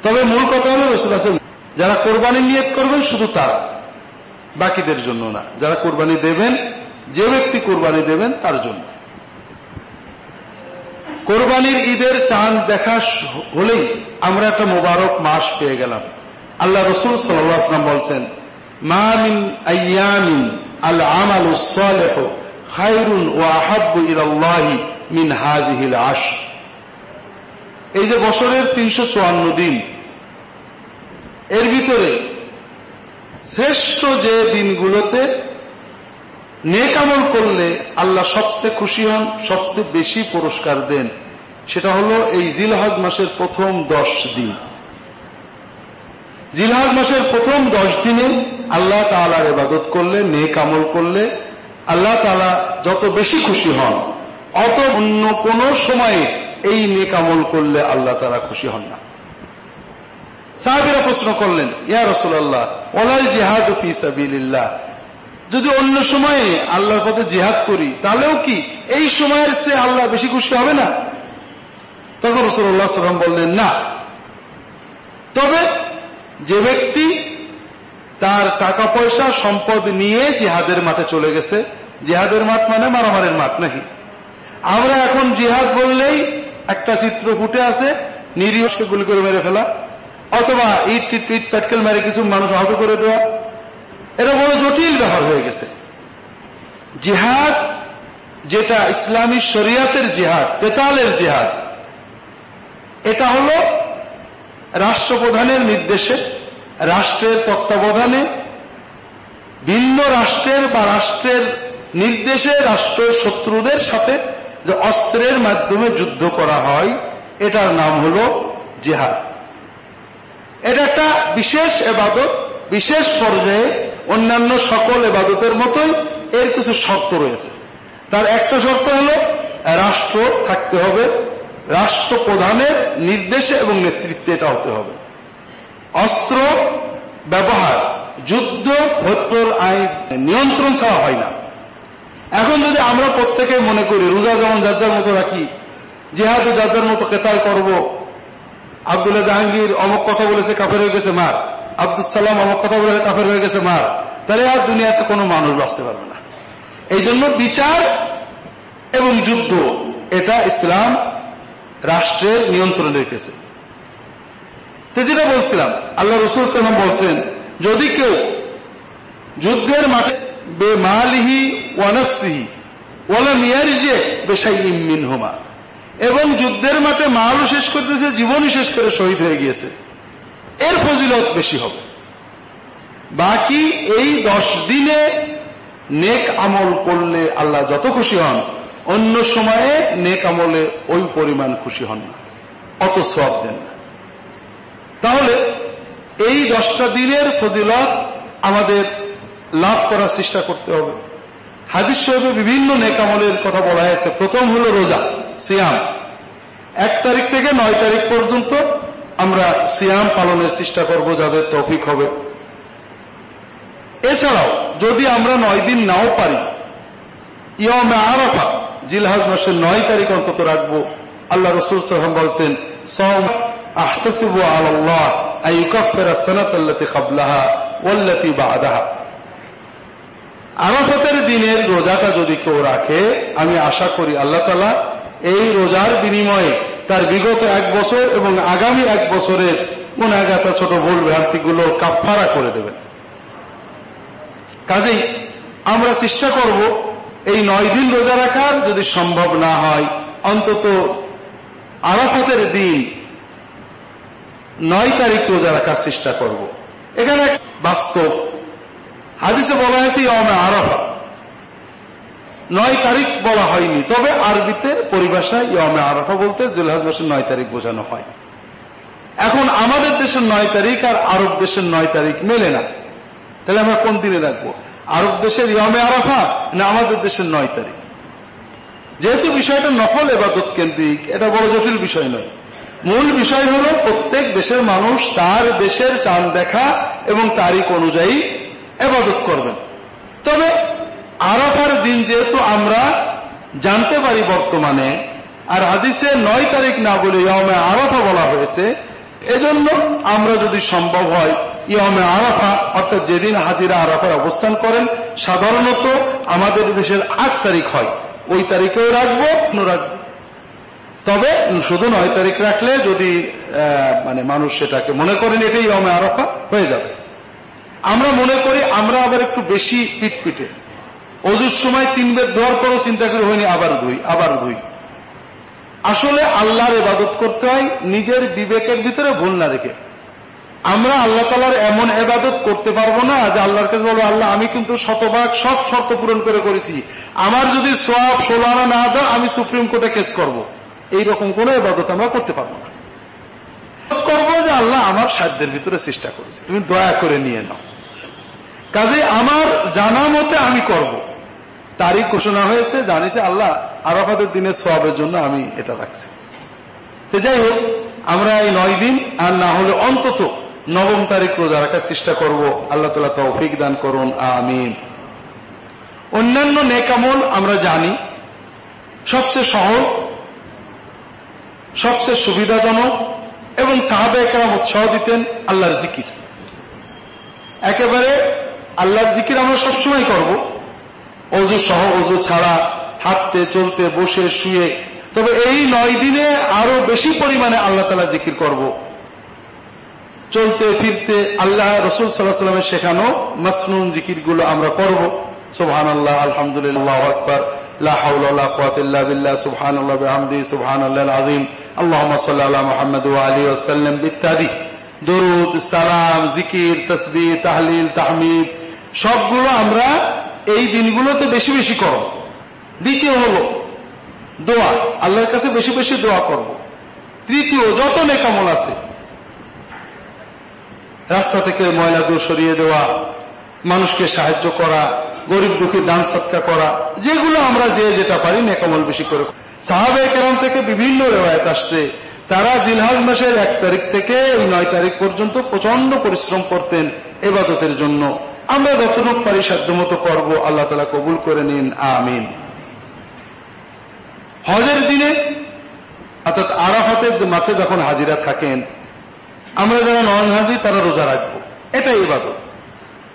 তবে মূল কথা হলো, রসুল যারা কোরবানি নিয়ত করবেন শুধু তারা, বাকিদের জন্য না। যারা কোরবানি দেবেন, যে ব্যক্তি কোরবানি দেবেন, তার জন্য। কোরবানির ঈদের চাঁদ দেখা হলেই আমরা একটা মোবারক মাস পেয়ে গেলাম। আল্লাহ রসুল সাল্লাম বলছেন, মা মিন আয়ামিন আল আমাল সালেহ ও মিন হাদিহিল আশ এই যে বছরের তিনশো চুয়ান্ন দিন এর ভিতরে শ্রেষ্ঠ যে দিনগুলোতে নেকামল করলে আল্লাহ সবচেয়ে খুশি হন, সবচেয়ে বেশি পুরস্কার দেন, সেটা হলো এই জিলহাজ মাসের প্রথম দশ দিন। জিলহাজ মাসের প্রথম দশ দিনে আল্লাহ তালার ইবাদত করলে, নেক আমল করলে আল্লাহ তালা যত বেশি খুশি হন, অত অন্য কোন সময়ে এই নেক আমল করলে আল্লাহ তালা খুশি হন না। সাহাবিরা প্রশ্ন করলেন, ইয়া রসুল্লাহ ওলাল জেহাদ যদি অন্য সময়ে আল্লাহর পথে জেহাদ করি, তাহলেও কি এই সময়ের সে আল্লাহ বেশি খুশি হবে না? তখন রসুল্লাহ সাল্লাম বললেন, না। তবে যে ব্যক্তি তার টাকা পয়সা সম্পদ নিয়ে জিহাদের মাঠে চলে গেছে, জিহাদের মাঠ মানে মারামারের মাঠ নাকি? আমরা এখন জিহাদ বললেই একটা চিত্র ফুটে আছে নিরীহকে গুলি করে মেরে ফেলা। অথবা ইট, টিট ইট প্যাটকেল মেরে কিছু মানুষ আহত করে দেওয়া, এটা বড় জটিল ব্যাপার হয়ে গেছে। জিহাদ যেটা ইসলামী শরিয়াতের জিহাদ, তেতালের জিহাদ, এটা হল রাষ্ট্রপ্রধানের নির্দেশে, রাষ্ট্রের তত্ত্বাবধানে ভিন্ন রাষ্ট্রের বা রাষ্ট্রের নির্দেশে রাষ্ট্রের শত্রুদের সাথে যে অস্ত্রের মাধ্যমে যুদ্ধ করা হয়, এটার নাম হল জেহাদ। এটা একটা বিশেষ এবাদত, বিশেষ পর্যায়ে অন্যান্য সকল এবাদতের মতোই এর কিছু শর্ত রয়েছে। তার একটা শর্ত হল, রাষ্ট্র থাকতে হবে রাষ্ট্র প্রধানের নির্দেশে এবং নেতৃত্বে এটা হতে হবে। অস্ত্র ব্যবহার, যুদ্ধ হত্যর আইন নিয়ন্ত্রণ ছাড়া হয় না। এখন যদি আমরা প্রত্যেকে মনে করি, রোজা যেমন যার যার মতো রাখি, জেহাদ যার যার মতো কেতাল করব আবদুল্লাহ জাহাঙ্গীর অমক কথা বলেছে, কাফের হয়ে গেছে, মার। আব্দুল সালাম অমক কথা বলেছে, কাফের হয়ে গেছে, মার। তাহলে আর দুনিয়াতে কোনো মানুষ বাঁচতে পারবে না। এই জন্য বিচার এবং যুদ্ধ, এটা ইসলাম রাষ্ট্রের নিয়ন্ত্রণে রেখেছে। যেটা বলছিলাম, আল্লাহ রসুল সালাম বলছেন, যদি কেউ যুদ্ধের মাঠে, বে মালিহি ওয়ানফসিহি ওয়ালা মিয়ারিজে বেশাই ইমিন হোমা এবং যুদ্ধের মাঠে মালও শেষ করতেছে, জীবনই শেষ করে শহীদ হয়ে গিয়েছে। এর ফজিলত বেশি হবে। বাকি এই দশ দিনে নেক আমল করলে আল্লাহ যত খুশি হন, অন্য সময়ে নেক আমলে ওই পরিমাণ খুশি হন না, অত সব দেন না। তাহলে এই দশটা দিনের ফজিলত আমাদের লাভ করার চেষ্টা করতে হবে। হাদিস সাহেবে বিভিন্ন নেকামলের কথা বলা হয়েছে। প্রথম হলো রোজা। সিয়াম। এক তারিখ থেকে নয় তারিখ পর্যন্ত আমরা সিয়াম পালনের চেষ্টা করব, যাদের তৌফিক হবে। এছাড়াও, যদি আমরা নয় দিন নাও পারি ইয়মে আরাফা জিলহাজ মাসের নয় তারিখ অন্তত রাখব। আল্লাহ রসুল সাল্লাম বলছেন সম আহতাসিবু আল্লাহ আইকাফের দিনের রোজাটা যদি কেউ রাখে, আমি আশা করি আল্লাহ তালা এই রোজার বিনিময়ে তার বিগত এক বছর এবং আগামী এক বছরের গুণাগাতা ছোট ভুল ভ্রান্তিগুলো কাফারা করে দেবেন। কাজেই আমরা চেষ্টা করব এই নয় দিন রোজা রাখার যদি সম্ভব না হয়, অন্তত আরাফাতের দিন নয় তারিখ রোজা রাখার চেষ্টা করব। এখানে বাস্তব হাদিসে বলা হয়েছে ইয়মে আরাফা নয় তারিখ বলা হয়নি। তবে আরবিতে পরিভাষায় ইয়মে আরাফা বলতে জুলহাজ মাসের নয় তারিখ বোঝানো হয়। এখন আমাদের দেশের নয় তারিখ আর আরব দেশের নয় তারিখ মেলে না। তাহলে আমরা কোন দিনে রাখব? আরব দেশের ইয়মে আরাফা না আমাদের দেশের নয় তারিখ? যেহেতু বিষয়টা নফল এবাদত কেন্দ্রিক, এটা বড় জটিল বিষয় নয়। মূল বিষয় হল প্রত্যেক দেশের মানুষ তার দেশের চাঁদ দেখা এবং তারিখ অনুযায়ী এবাদত করবেন। তবে আরাফার দিন যেহেতু আমরা জানতে পারি বর্তমানে, আর হাদিসে নয় তারিখ না বলে ইয়মে আরাফা বলা হয়েছে, এজন্য আমরা যদি সম্ভব হয় ইয়মে আরাফা, অর্থাৎ যেদিন হাজিরা আরাফায় অবস্থান করেন, সাধারণত আমাদের দেশের আট তারিখ হয়। ওই তারিখেও রাখব রাখব তবে শুধু নয় তারিখ রাখলে যদি মানে মানুষ সেটাকে মনে করেন এটাই ইয়মে আরাফা, হয়ে যাবে। আমরা মনে করি আমরা আবার একটু বেশি পিটপিটে। অজুর সময় তিন বেদ ধোয়ার পরও চিন্তা করে হয়নি, আবার ধুই আবার ধুই। আসলে আল্লাহর এবাদত করতে হয়, নিজের বিবেকের ভিতরে ভুল না রেখে আমরা আল্লাহ তালার এমন এবাদত করতে পারব না যে আল্লাহর কাছে বলব, আল্লাহ, আমি কিন্তু শতভাগ সব শর্ত পূরণ করে করেছি। আমার যদি সব ষোলো আনা না দাও আমি সুপ্রিম কোর্টে কেস করব। এইরকম কোন এবাদত আমরা করতে পারব না। করব যে আল্লাহ আমার সাধ্যের ভিতরে চেষ্টা করেছি। তুমি দয়া করে নিয়ে নাও। কাজে আমার জানা মতে আমি করব। তারিখ ঘোষণা হয়েছে জানিছে আল্লাহ আরাফাতের দিনের সবের জন্য আমি এটা রাখছি। তো যাই হোক, আমরা এই নয় দিন আর না হলে অন্তত নবম তারিখ রোজা রাখার চেষ্টা করব। আল্লাহ তালা তৌফিক দান করুন, আমিন। অন্যান্য নেকামল আমরা জানি, সবচেয়ে সহজ, সবচেয়ে সুবিধাজনক এবং সাহাবে একরাম উৎসাহ দিতেন আল্লাহর জিকির। একেবারে আল্লাহর জিকির আমরা সবসময় করব। অজু সহ অজু ছাড়া হাঁটতে চলতে বসে শুয়ে তবে এই নয় দিনে আরো বেশি পরিমাণে আল্লাহ তালা জিকির করব চলতে ফিরতে আল্লাহ রসুল সাল্লাহ সাল্লামের শেখানো মাসনুন জিকির গুলো আমরা করব সুবহান আল্লাহ আলহামদুলিল্লাহ আকবর لا حول ولا قوة إلا بالله سبحان الله بحمده سبحان الله العظيم اللهم صل على محمد وعليه وسلم بالتالي দরুদ সালাম জিকির তসবি তাহলিল তাহমিদ সবগুলো আমরা এই দিনগুলোতে বেশি বেশি করব দ্বিতীয় হল দোয়া। আল্লাহর কাছে বেশি বেশি দোয়া করব। তৃতীয়, যত নেকামল আছে, রাস্তা থেকে ময়লা দূর সরিয়ে দেওয়া, মানুষকে সাহায্য করা, গরিব দুঃখী দান সৎকা করা, যেগুলো আমরা যে যেটা পারি নেকামল বেশি করে সাহাবে কেরাম থেকে বিভিন্ন রেওয়ায়ত আসছে। তারা জিলহাজ মাসের এক তারিখ থেকে এই নয় তারিখ পর্যন্ত প্রচণ্ড পরিশ্রম করতেন এবাদতের জন্য। আমরা যতটুক পারি সাধ্যমতো করব, আল্লাহ তালা কবুল করে নিন, আমিন। হজের দিনে, অর্থাৎ আরাফাতের মাঠে যখন হাজিরা থাকেন, আমরা যারা নন হাজি তারা রোজা রাখব। এটাই ইবাদত।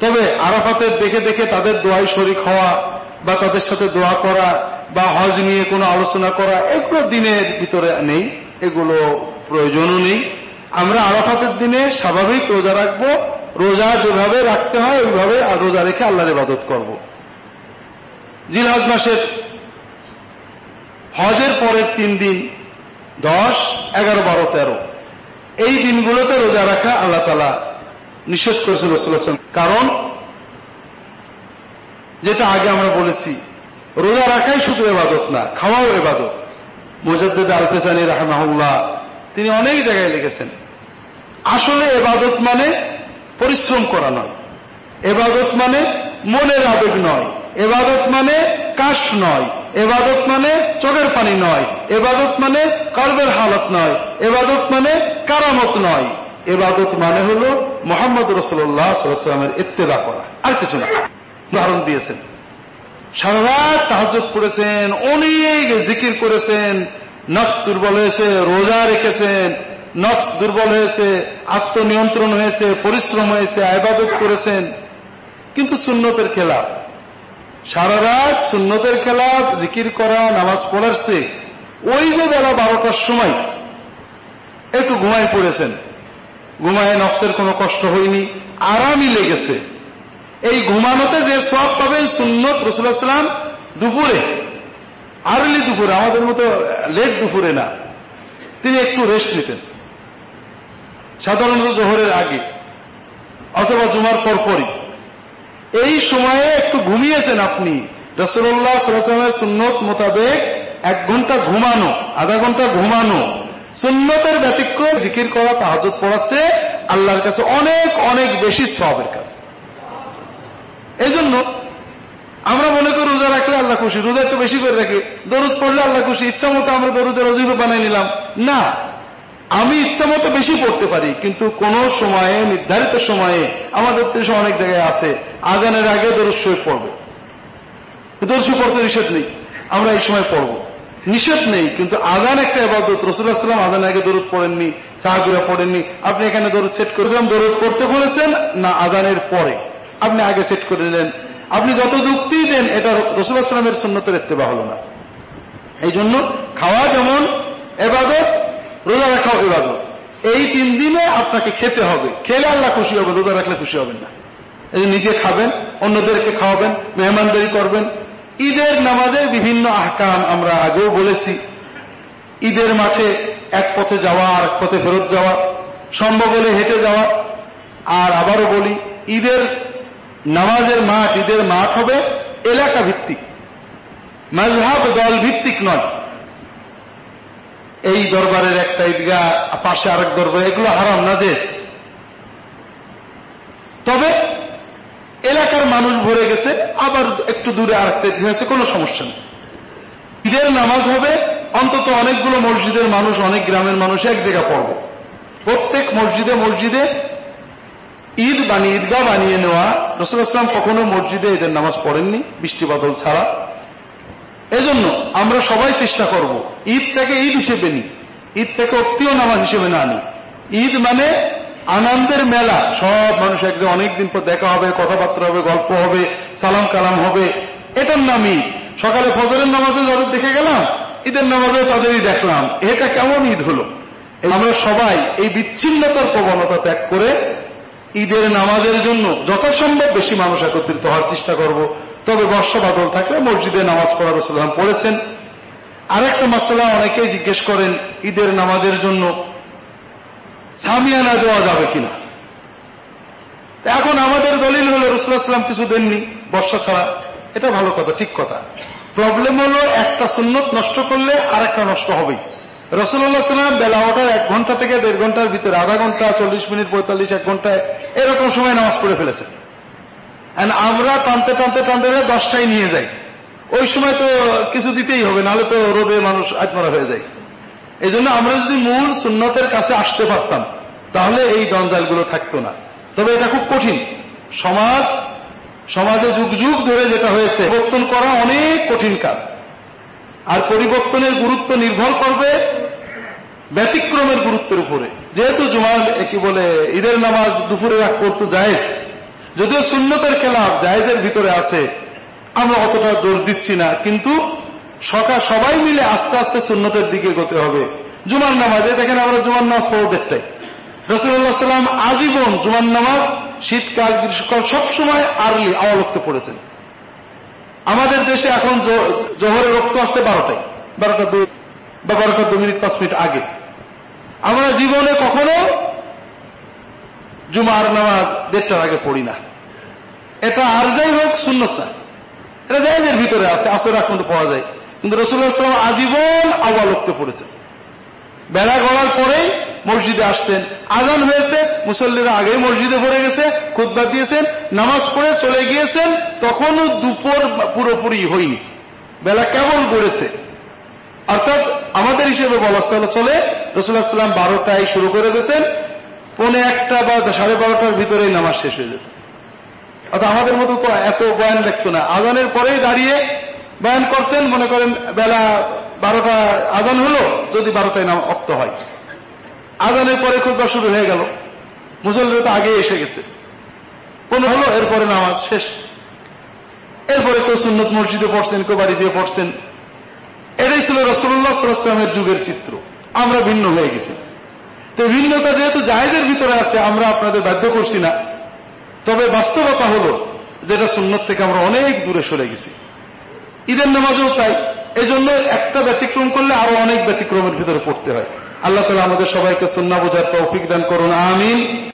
তবে আরাফাতের দেখে দেখে তাদের দোয়াই শরিক হওয়া বা তাদের সাথে দোয়া করা বা হজ নিয়ে কোনো আলোচনা করা, এগুলো দিনের ভিতরে নেই, এগুলো প্রয়োজনও নেই। আমরা আরাফাতের দিনে স্বাভাবিক রোজা রাখব রোজা যেভাবে রাখতে হয়, ওইভাবে রোজা রেখে আল্লাহর ইবাদত করব। জিলহজ মাসের হজের পরের তিন দিন, দশ, এগারো, বারো, তেরো। এই দিনগুলোতে রোজা রাখা আল্লাহ তালা নিষেধ করেছেন রসুল্লাহাম কারণ, যেটা আগে আমরা বলেছি, রোজা রাখাই শুধু এবাদত না, খাওয়াও এবাদত মুজাদ্দিদ আলফেসানি রাহমাহুল্লাহ, তিনি অনেক জায়গায় লিখেছেন। আসলে এবাদত মানে পরিশ্রম করা নয়। এবাদত মানে মনের আবেগ নয়। এবাদত মানে কাশ নয়। এবাদত মানে চোখের পানি নয়। এবাদত মানে কর্বের হালত নয়। এবাদত মানে কারামত নয়। এবাদত মানে হল মোহাম্মদ রসুল্লাহ সাল্লামের ইত্তেদা করা। আর কিছু না। উদাহরণ দিয়েছেন। সারা রাত তাহাজত করেছেন অনেক জিকির করেছেন, নফস দুর্বল হয়েছে, রোজা রেখেছেন নফস দুর্বল হয়েছে, আত্মনিয়ন্ত্রণ হয়েছে, পরিশ্রম হয়েছে, আবাদত করেছেন, কিন্তু সুন্নতের খেলা সারা রাত সুন্নতের খেলা জিকির করা, নামাজ পড়াচ্ছে ওই যে বেলা বারোটার সময় একটু ঘুমায় পড়েছেন। ঘুমায় নফসের কোনো কষ্ট হয়নি, আরামই লেগেছে। এই ঘুমানোতে যে সব পাবেন সুন্নত রসুলাম দুপুরে, আর্লি দুপুরে, আমাদের মতো লেট দুপুরে না। তিনি একটু রেস্ট নিতেন। সাধারণত জোহরের আগে, অথবা জুমার পরপরই। এই সময়ে একটু ঘুমিয়েছেন আপনি। রসুল্লাহ সাল্লামের সুন্নত মোতাবেক এক ঘণ্টা ঘুমানো, আধা ঘণ্টা ঘুমানো, সুন্নতের ব্যতিক্রম জিকির করা তাহাজত পড়াচ্ছে আল্লাহর কাছে অনেক অনেক বেশি সবের কাছে এই জন্য আমরা মনে করি রোজা রাখলে আল্লাহ খুশি, রোজা একটু বেশি করে রাখি। দরুদ পড়লে আল্লাহ খুশি, ইচ্ছা মতো আমরা দরুদের অজীব বানাই নিলাম। না আমি ইচ্ছা মতো বেশি পড়তে পারি, কিন্তু কোন সময়ে, নির্ধারিত সময়ে আমাদের দেশে অনেক জায়গায় আছে। আজানের আগে শরীফ পড়ব। দরুদ পড়তে নিষেধ নেই। আমরা এই সময় পড়ব। নিষেধ নেই, কিন্তু আজান একটা এবাদত রসুল্লাহ সাল্লাম আজান আগে দরুদ পড়েননি, সাহাবিরা পড়েননি। আপনি এখানে দরুদ সেট করেছিলাম দরুদ পড়তে বলেছেন, না আজানের পরে। আপনি আগে সেট করে নিলেন আপনি যত যুক্তি দেন, এটা রসুল্লাহ সাল্লামের সুন্নতের এত্তেবা হল না। এই জন্য খাওয়া যেমন এবাদত রোজা রাখাও এবাদত এই তিন দিনে আপনাকে খেতে হবে। খেলে আল্লাহ খুশি হবে রোজা রাখলে খুশি হবেন না। নিজে খাবেন, অন্যদেরকে খাওয়াবেন, মেহমানদারি করবেন। ঈদের নামাজের বিভিন্ন আহকাম আমরা আগেও বলেছি। ঈদের মাঠে এক পথে যাওয়া আর এক পথে ফেরত যাওয়া, সম্ভব হলে হেঁটে যাওয়া। আর আবারও বলি, ঈদের নামাজের মাঠ, ঈদের মাঠ হবে এলাকা ভিত্তিক মাঝহাব দল ভিত্তিক নয়। এই দরবারের একটা ঈদগা পাশে আরেক দরবার, এগুলো হারাম নাজেজ তবে এলাকার মানুষ ভরে গেছে, আবার একটু দূরে আরেকটা ঈদ হয়েছে কোনো সমস্যা নেই। ঈদের নামাজ হবে, অন্তত অনেকগুলো মসজিদের মানুষ, অনেক গ্রামের মানুষ এক জায়গা পড়বে। প্রত্যেক মসজিদে মসজিদে ঈদ বানিয়ে, ঈদগাহ বানিয়ে নেওয়া রসুলাম কখনো মসজিদে ঈদের নামাজ পড়েননি, বৃষ্টি বাদল ছাড়া। এজন্য আমরা সবাই চেষ্টা করব, ঈদটাকে ঈদ হিসেবে নি ঈদ থেকে অপ্তীয় নামাজ হিসেবে না আনি ঈদ মানে আনন্দের মেলা, সব মানুষ একজন অনেকদিন পর দেখা হবে, কথাবার্তা হবে, গল্প হবে, সালাম কালাম হবে, এটার নাম ঈদ। সকালে ফজরের নামাজে যাদের দেখে গেলাম, ঈদের নামাজে তাদেরই দেখলাম, এটা কেমন ঈদ হলো? আমরা সবাই এই বিচ্ছিন্নতার প্রবণতা ত্যাগ করে ঈদের নামাজের জন্য যথাসম্ভব বেশি মানুষ একত্রিত হওয়ার চেষ্টা করব। তবে বর্ষা বাদল থাকলে মসজিদে নামাজ পড়ার সাল্লাম পড়েছেন। আরেকটা মশলা অনেকেই জিজ্ঞেস করেন, ঈদের নামাজের জন্য সামিয়ানা দেওয়া যাবে কিনা? এখন আমাদের দলিল হলো রসুলাম কিছু দেননি, বর্ষা ছাড়া। এটা ভালো কথা, ঠিক কথা। প্রবলেম হলো একটা সুন্নত নষ্ট করলে আর একটা নষ্ট হবেই। রসুল্লাহ সাল্লাম বেলা ওঠার এক ঘণ্টা থেকে দেড় ঘণ্টার ভিতরে আধা ঘণ্টা, চল্লিশ মিনিট, পঁয়তাল্লিশ, এক ঘন্টায় এরকম সময় নামাজ পড়ে ফেলেছেন। আমরা টানতে টানতে টানতে দশটায় নিয়ে যাই। ওই সময় তো কিছু দিতেই হবে, নাহলে তো রোদে মানুষ আত্মরা হয়ে যায়। এই আমরা যদি মূল সুন্নতের কাছে আসতে পারতাম, তাহলে এই জঞ্জালগুলো থাকতো না। তবে এটা খুব কঠিন। সমাজ, সমাজে যুগ যুগ ধরে যেটা হয়েছে, পরিবর্তন করা অনেক কঠিন কাজ। আর পরিবর্তনের গুরুত্ব নির্ভর করবে ব্যতিক্রমের গুরুত্বের উপরে। যেহেতু জুমার কি বলে, ঈদের নামাজ দুপুরে রাখ করতে জায়েজ যদিও সুন্নতের খেলাফ জায়েজের ভিতরে আছে, আমরা অতটা জোর দিচ্ছি না, কিন্তু সকাল সবাই মিলে আস্তে আস্তে সুন্নতের দিকে গতে হবে। জুমার নামাজে, দেখেন আমরা জুমার নামাজ পড়ো দেখটাই রসুল্লাহ সাল্লাম আজীবন জুমার নামাজ শীতকাল, গ্রীষ্মকাল সবসময় আর্লি আওয়ালক্তে পড়েছেন। আমাদের দেশে এখন জোহরের রক্ত আছে বারোটায়। বারোটা দু বা বারোটা দু মিনিট, পাঁচ মিনিট আগে। আমরা জীবনে কখনো জুমার নামাজ দেড়টার আগে পড়ি না। এটা আর যাই হোক, সুন্নত না। এটা জাহেজের ভিতরে আছে, আসর আগ পর্যন্ত পড়া যায়। কিন্তু রসুল্লাহাম আজীবন আওয়ালক্তে পড়েছেন। বেলা গড়ার পরেই মসজিদে আসছেন। আজান হয়েছে, মুসল্লিরা আগেই মসজিদে ভরে গেছে খুদ্া দিয়েছেন, নামাজ পড়ে চলে গিয়েছেন, তখনও দুপুর পুরোপুরি হয়নি। বেলা কেমন গড়েছে। অর্থাৎ আমাদের হিসেবে বলা চলে রসুল্লাহ সাল্লাম বারোটায় শুরু করে দিতেন পৌনে একটা বা সাড়ে বারোটার ভিতরেই নামাজ শেষ হয়ে যেত। অর্থাৎ আমাদের মতো তো এত বয়ান দেখতো না। আজানের পরেই দাঁড়িয়ে বয়ান করতেন, মনে করেন বেলা বারোটা আজান হলো, যদি বারোটায় নাম অক্ত হয়। আজানের পরে খুব শুরু হয়ে গেল। মুসল্লিরা তো আগে এসে গেছে। কোন হলো, এরপরে নামাজ শেষ। এরপরে কেউ সুন্নত মসজিদে পড়ছেন, কেউ বাড়ি যেয়ে পড়ছেন। এটাই ছিল রসল্লাহ সাল্লামের যুগের চিত্র। আমরা ভিন্ন হয়ে গেছি। তো ভিন্নতা যেহেতু জাহেজের ভিতরে আছে, আমরা আপনাদের বাধ্য করছি না। তবে বাস্তবতা হলো, যেটা সুন্নত থেকে আমরা অনেক দূরে সরে গেছি। ঈদের নামাজও তাই। এজন্য একটা ব্যতিক্রম করলে আরও অনেক ব্যতিক্রমের ভিতরে পড়তে হয়। আল্লাহ তালা আমাদের সবাইকে সুন্না বোঝার তৌফিক দান করুন, আমিন।